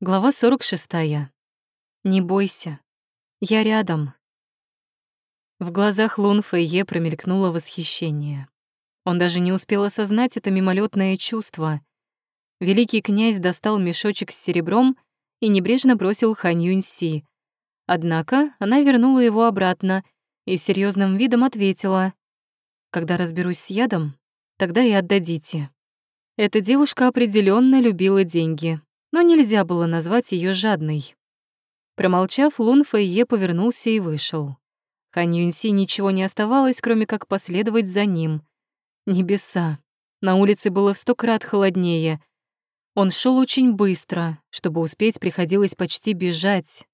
Глава 46. Не бойся. Я рядом. В глазах Лун Фэйе промелькнуло восхищение. Он даже не успел осознать это мимолетное чувство. Великий князь достал мешочек с серебром и небрежно бросил Хань Юньси. Однако она вернула его обратно и серьезным видом ответила, «Когда разберусь с ядом, тогда и отдадите». Эта девушка определенно любила деньги, но нельзя было назвать ее жадной. Промолчав, Лун Фэйе повернулся и вышел. Хан Юньси ничего не оставалось, кроме как последовать за ним. Небеса. На улице было в сто крат холоднее. Он шел очень быстро, чтобы успеть, приходилось почти бежать.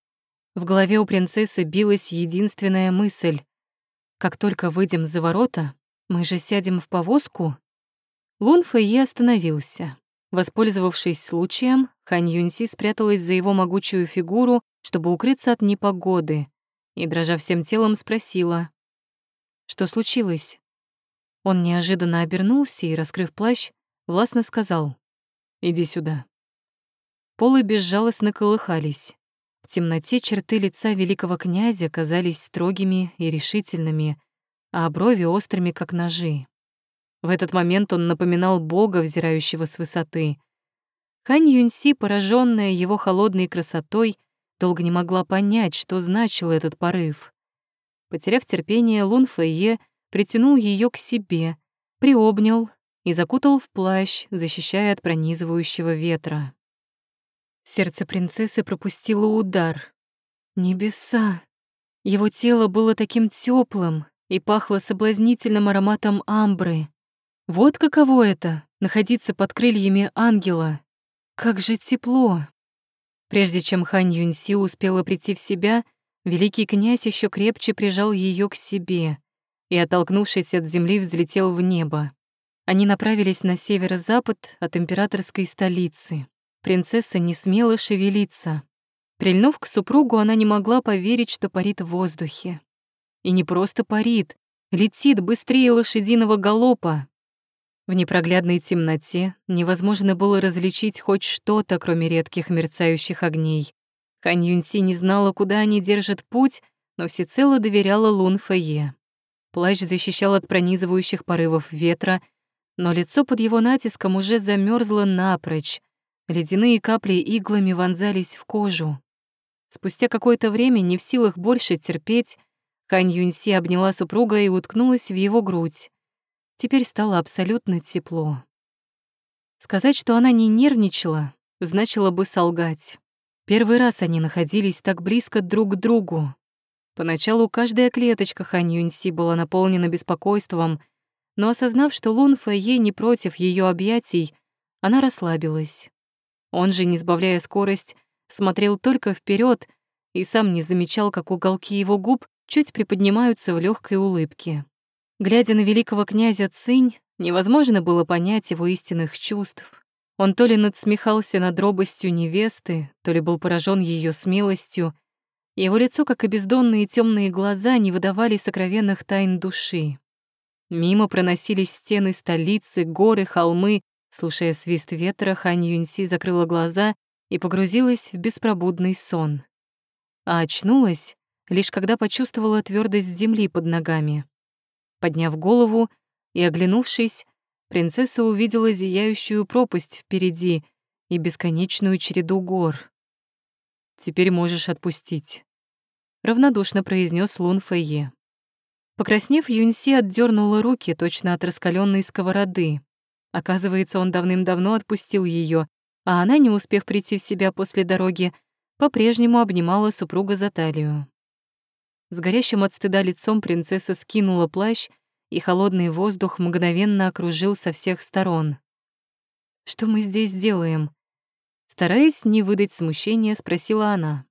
В голове у принцессы билась единственная мысль. Как только выйдем за ворота, мы же сядем в повозку. Лун Фэйе остановился. Воспользовавшись случаем, Хань Юньси спряталась за его могучую фигуру, чтобы укрыться от непогоды, и, дрожа всем телом, спросила, что случилось. Он неожиданно обернулся и, раскрыв плащ, властно сказал «Иди сюда». Полы безжалостно колыхались. В темноте черты лица великого князя казались строгими и решительными, а брови острыми, как ножи. В этот момент он напоминал бога, взирающего с высоты. Хань Юньси, пораженная его холодной красотой, долго не могла понять, что значил этот порыв. Потеряв терпение, Лун Фэйе притянул ее к себе, приобнял и закутал в плащ, защищая от пронизывающего ветра. Сердце принцессы пропустило удар. Небеса! Его тело было таким теплым и пахло соблазнительным ароматом амбры. Вот каково это — находиться под крыльями ангела. Как же тепло! Прежде чем Хань Юньси успела прийти в себя, великий князь еще крепче прижал ее к себе и, оттолкнувшись от земли, взлетел в небо. Они направились на северо-запад от императорской столицы. Принцесса не смела шевелиться. Прильнув к супругу, она не могла поверить, что парит в воздухе. И не просто парит, летит быстрее лошадиного галопа. В непроглядной темноте невозможно было различить хоть что-то, кроме редких мерцающих огней. Хань Юньси не знала, куда они держат путь, но всецело доверяла Лун Фэйе. Плащ защищал от пронизывающих порывов ветра, но лицо под его натиском уже замерзло напрочь. Ледяные капли иглами вонзались в кожу. Спустя какое-то время, не в силах больше терпеть, Хань Юньси обняла супруга и уткнулась в его грудь. Теперь стало абсолютно тепло. Сказать, что она не нервничала, значило бы солгать. Первый раз они находились так близко друг к другу. Поначалу каждая клеточка Хань Юньси была наполнена беспокойством, но осознав, что Лун Фэйе не против ее объятий, она расслабилась. Он же, не сбавляя скорость, смотрел только вперед и сам не замечал, как уголки его губ чуть приподнимаются в легкой улыбке. Глядя на великого князя Цинь, невозможно было понять его истинных чувств. Он то ли надсмехался над робостью невесты, то ли был поражен ее смелостью. Его лицо, как и бездонные темные глаза, не выдавали сокровенных тайн души. Мимо проносились стены столицы, горы, холмы. Слушая свист ветра, Хань Юньси закрыла глаза и погрузилась в беспробудный сон. А очнулась, лишь когда почувствовала твердость земли под ногами. Подняв голову и оглянувшись, принцесса увидела зияющую пропасть впереди и бесконечную череду гор. «Теперь можешь отпустить», — равнодушно произнес Лун Фэйе. Покраснев, Юньси отдернула руки точно от раскаленной сковороды. Оказывается, он давным-давно отпустил ее, а она, не успев прийти в себя после дороги, по-прежнему обнимала супруга за талию. С горящим от стыда лицом принцесса скинула плащ, и холодный воздух мгновенно окружил со всех сторон. «Что мы здесь делаем?» Стараясь не выдать смущения, спросила она.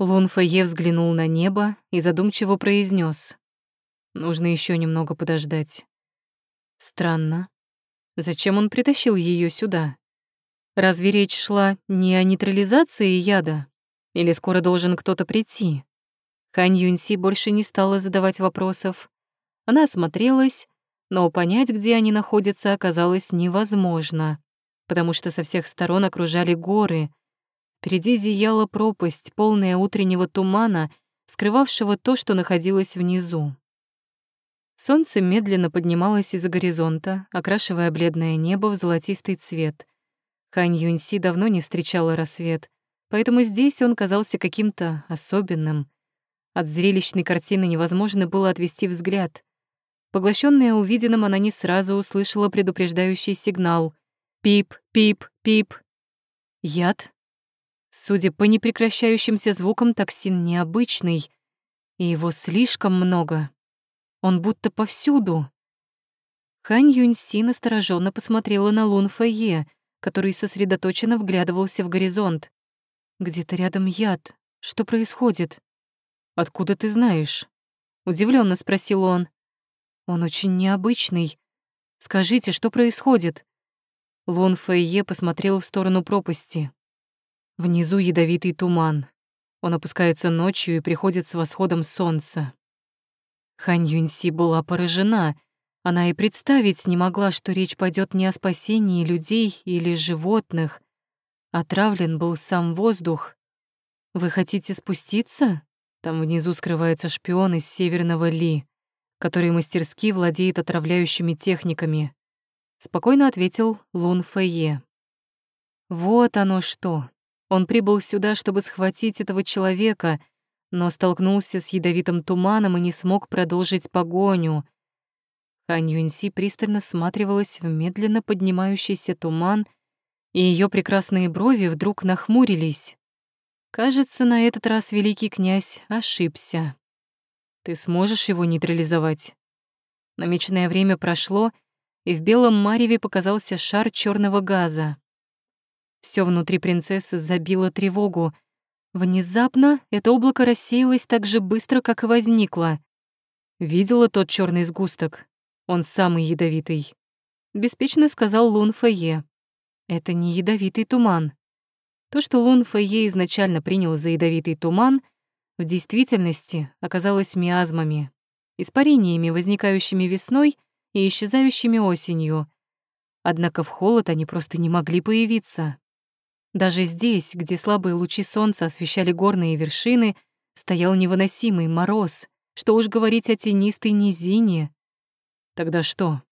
Лун Фэйе взглянул на небо и задумчиво произнес: «Нужно еще немного подождать». Странно. Зачем он притащил ее сюда? Разве речь шла не о нейтрализации яда? Или скоро должен кто-то прийти? Хань больше не стала задавать вопросов. Она осмотрелась, но понять, где они находятся, оказалось невозможно, потому что со всех сторон окружали горы. Впереди зияла пропасть, полная утреннего тумана, скрывавшего то, что находилось внизу. Солнце медленно поднималось из-за горизонта, окрашивая бледное небо в золотистый цвет. Хань Юньси давно не встречала рассвет, поэтому здесь он казался каким-то особенным. От зрелищной картины невозможно было отвести взгляд. Поглощенная увиденным, она не сразу услышала предупреждающий сигнал. «Пип, пип, пип». Яд? Судя по непрекращающимся звукам, токсин необычный, и его слишком много. Он будто повсюду. Хань Юньси настороженно посмотрела на Лун Фэйе, который сосредоточенно вглядывался в горизонт. «Где-то рядом яд. Что происходит?» «Откуда ты знаешь?» — удивленно спросил он. «Он очень необычный. Скажите, что происходит?» Лун Фэйе посмотрел в сторону пропасти. Внизу ядовитый туман. Он опускается ночью и приходит с восходом солнца. Хань Юньси была поражена. Она и представить не могла, что речь пойдет не о спасении людей или животных. Отравлен был сам воздух. «Вы хотите спуститься?» Там внизу скрывается шпион из Северного Ли, который мастерски владеет отравляющими техниками. Спокойно ответил Лун Фэйе. Вот оно что. Он прибыл сюда, чтобы схватить этого человека — но столкнулся с ядовитым туманом и не смог продолжить погоню. Хань Юньси пристально всматривалась в медленно поднимающийся туман, и ее прекрасные брови вдруг нахмурились. Кажется, на этот раз великий князь ошибся. Ты сможешь его нейтрализовать? Намеченное время прошло, и в белом мареве показался шар черного газа. Все внутри принцессы забило тревогу. Внезапно это облако рассеялось так же быстро, как и возникло. Видела тот черный сгусток? Он самый ядовитый. Беспечно сказал Лун Фэйе. Это не ядовитый туман. То, что Лун Фэйе изначально принял за ядовитый туман, в действительности оказалось миазмами, испарениями, возникающими весной и исчезающими осенью. Однако в холод они просто не могли появиться. Даже здесь, где слабые лучи солнца освещали горные вершины, стоял невыносимый мороз, что уж говорить о тенистой низине. Тогда что?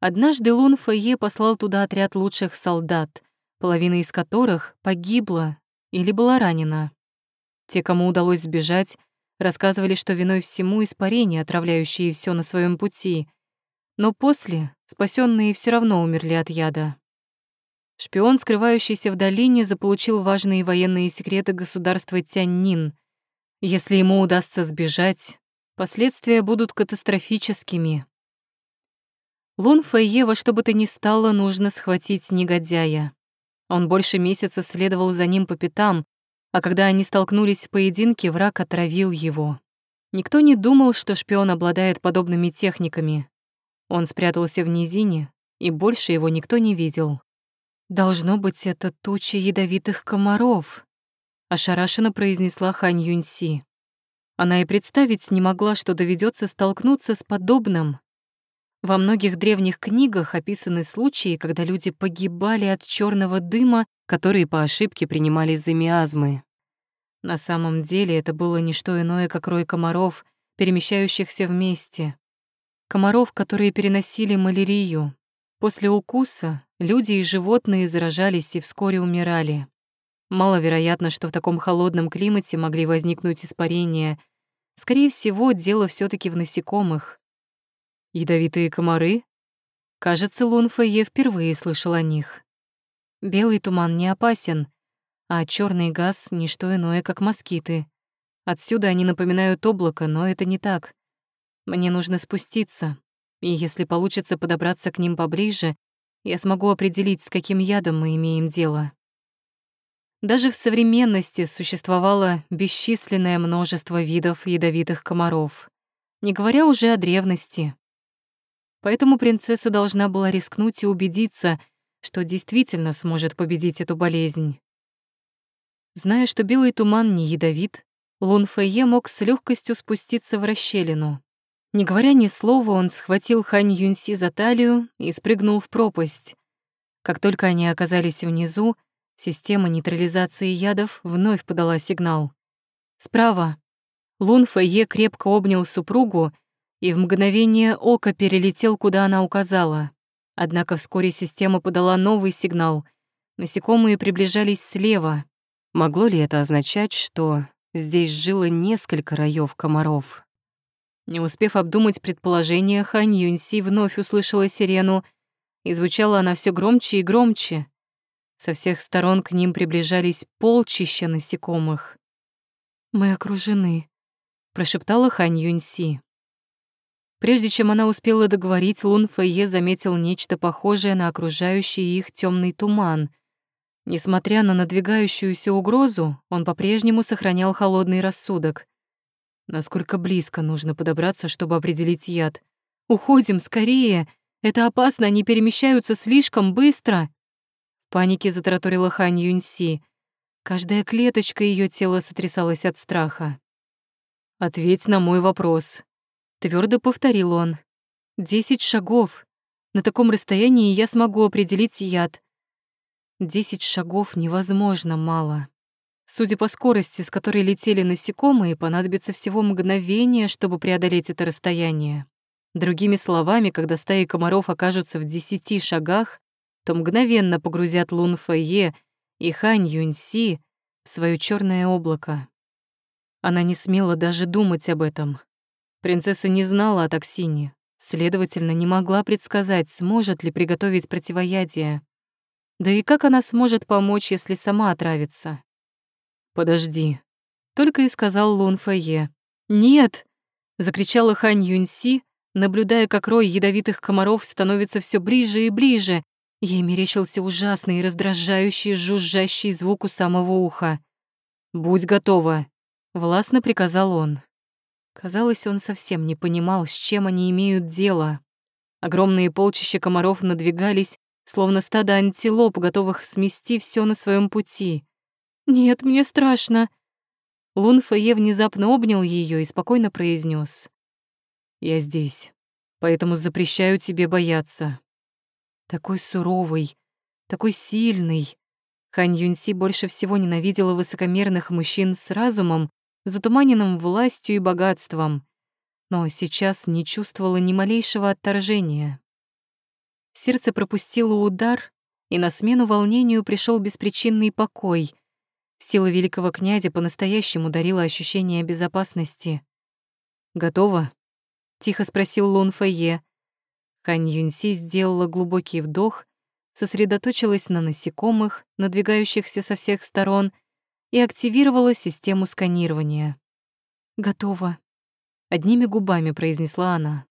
Однажды Лун Фэйе послал туда отряд лучших солдат, половина из которых погибла или была ранена. Те, кому удалось сбежать, рассказывали, что виной всему испарения, отравляющие все на своем пути. Но после спасенные все равно умерли от яда. Шпион, скрывающийся в долине, заполучил важные военные секреты государства Тяньнин. Если ему удастся сбежать, последствия будут катастрофическими. Лун Фэйе во что бы то ни стало нужно схватить негодяя. Он больше месяца следовал за ним по пятам, а когда они столкнулись в поединке, враг отравил его. Никто не думал, что шпион обладает подобными техниками. Он спрятался в низине, и больше его никто не видел. «Должно быть, это туча ядовитых комаров», — ошарашенно произнесла Хань Юньси. Она и представить не могла, что доведется столкнуться с подобным. Во многих древних книгах описаны случаи, когда люди погибали от черного дыма, которые по ошибке принимались за миазмы. На самом деле это было не что иное, как рой комаров, перемещающихся вместе. Комаров, которые переносили малярию. После укуса люди и животные заражались и вскоре умирали. Маловероятно, что в таком холодном климате могли возникнуть испарения. Скорее всего, дело все таки в насекомых. Ядовитые комары? Кажется, Лун Фэйе впервые слышал о них. Белый туман не опасен, а черный газ — ничто иное, как москиты. Отсюда они напоминают облако, но это не так. Мне нужно спуститься, и если получится подобраться к ним поближе, я смогу определить, с каким ядом мы имеем дело. Даже в современности существовало бесчисленное множество видов ядовитых комаров, не говоря уже о древности. Поэтому принцесса должна была рискнуть и убедиться, что действительно сможет победить эту болезнь. Зная, что белый туман не ядовит, Лун Фэйе мог с легкостью спуститься в расщелину. Не говоря ни слова, он схватил Хань Юньси за талию и спрыгнул в пропасть. Как только они оказались внизу, Система нейтрализации ядов вновь подала сигнал. Справа. Лун Фэйе крепко обнял супругу и в мгновение ока перелетел, куда она указала. Однако вскоре система подала новый сигнал. Насекомые приближались слева. Могло ли это означать, что здесь жило несколько раев комаров? Не успев обдумать предположение, Хань Юньси вновь услышала сирену, и звучала она все громче и громче. Со всех сторон к ним приближались полчища насекомых. «Мы окружены», — прошептала Хань Юньси. Прежде чем она успела договорить, Лун Фэйе заметил нечто похожее на окружающий их темный туман. Несмотря на надвигающуюся угрозу, он по-прежнему сохранял холодный рассудок. Насколько близко нужно подобраться, чтобы определить яд? «Уходим, скорее! Это опасно, они перемещаются слишком быстро!» В панике затараторила Хань Юньси. Каждая клеточка ее тела сотрясалась от страха. «Ответь на мой вопрос», Твердо повторил он. «Десять шагов. На таком расстоянии я смогу определить яд. Десять шагов невозможно мало. Судя по скорости, с которой летели насекомые, понадобится всего мгновение, чтобы преодолеть это расстояние. Другими словами, когда стаи комаров окажутся в десяти шагах, то мгновенно погрузят Лун Фэйе и Хань Юньси в свое черное облако. Она не смела даже думать об этом. Принцесса не знала о токсине, следовательно, не могла предсказать, сможет ли приготовить противоядие. Да и как она сможет помочь, если сама отравится? «Подожди», — только и сказал Лун Фэйе. «Нет!» — закричала Хань Юньси, наблюдая, как рой ядовитых комаров становится все ближе и ближе. Ей мерещился ужасный и раздражающий жужжащий звук у самого уха. «Будь готова», — властно приказал он. Казалось, он совсем не понимал, с чем они имеют дело. Огромные полчища комаров надвигались, словно стадо антилоп, готовых смести все на своем пути. «Нет, мне страшно!» Лун Фэе внезапно обнял ее и спокойно произнес: «Я здесь, поэтому запрещаю тебе бояться». Такой суровый, такой сильный. Хань Юньси больше всего ненавидела высокомерных мужчин с разумом, затуманенным властью и богатством, но сейчас не чувствовала ни малейшего отторжения. Сердце пропустило удар, и на смену волнению пришел беспричинный покой. Сила великого князя по-настоящему дарила ощущение безопасности. «Готово?» — тихо спросил Лун Фэйе. Хань Юньси сделала глубокий вдох, сосредоточилась на насекомых, надвигающихся со всех сторон, и активировала систему сканирования. «Готово», — одними губами произнесла она.